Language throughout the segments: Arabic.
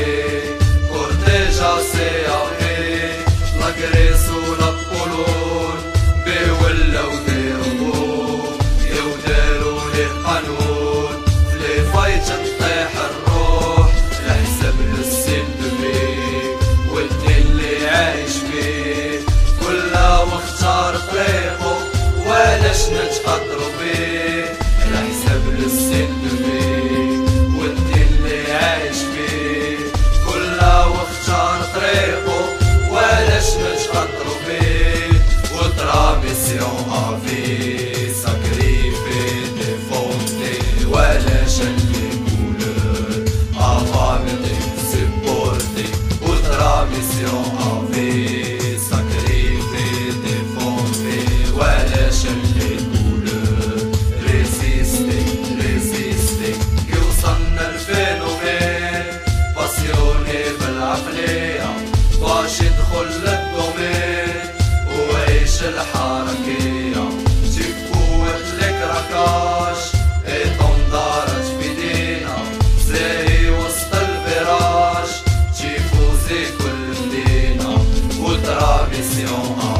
Corteje, corteja se ahe, la gresu la polon, bewellau deo, eu deru li hanun, li fajċan teħ الروح لحسب للسن بيك والدين اللي عايش بيه كلها واختار طريقه ولاش نتقدر بيه vision Traga esse honra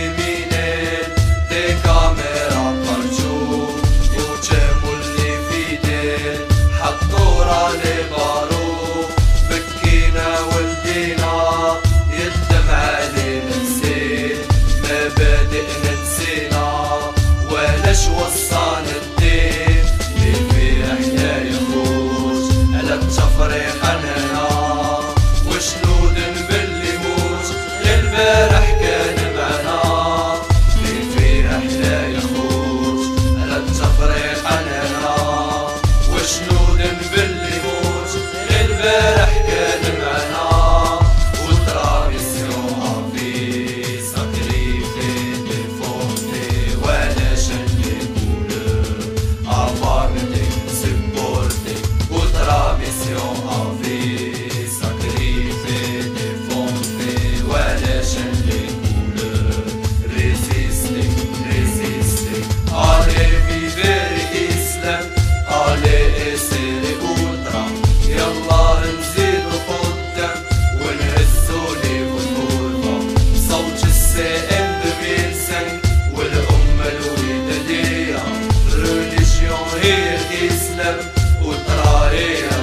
उत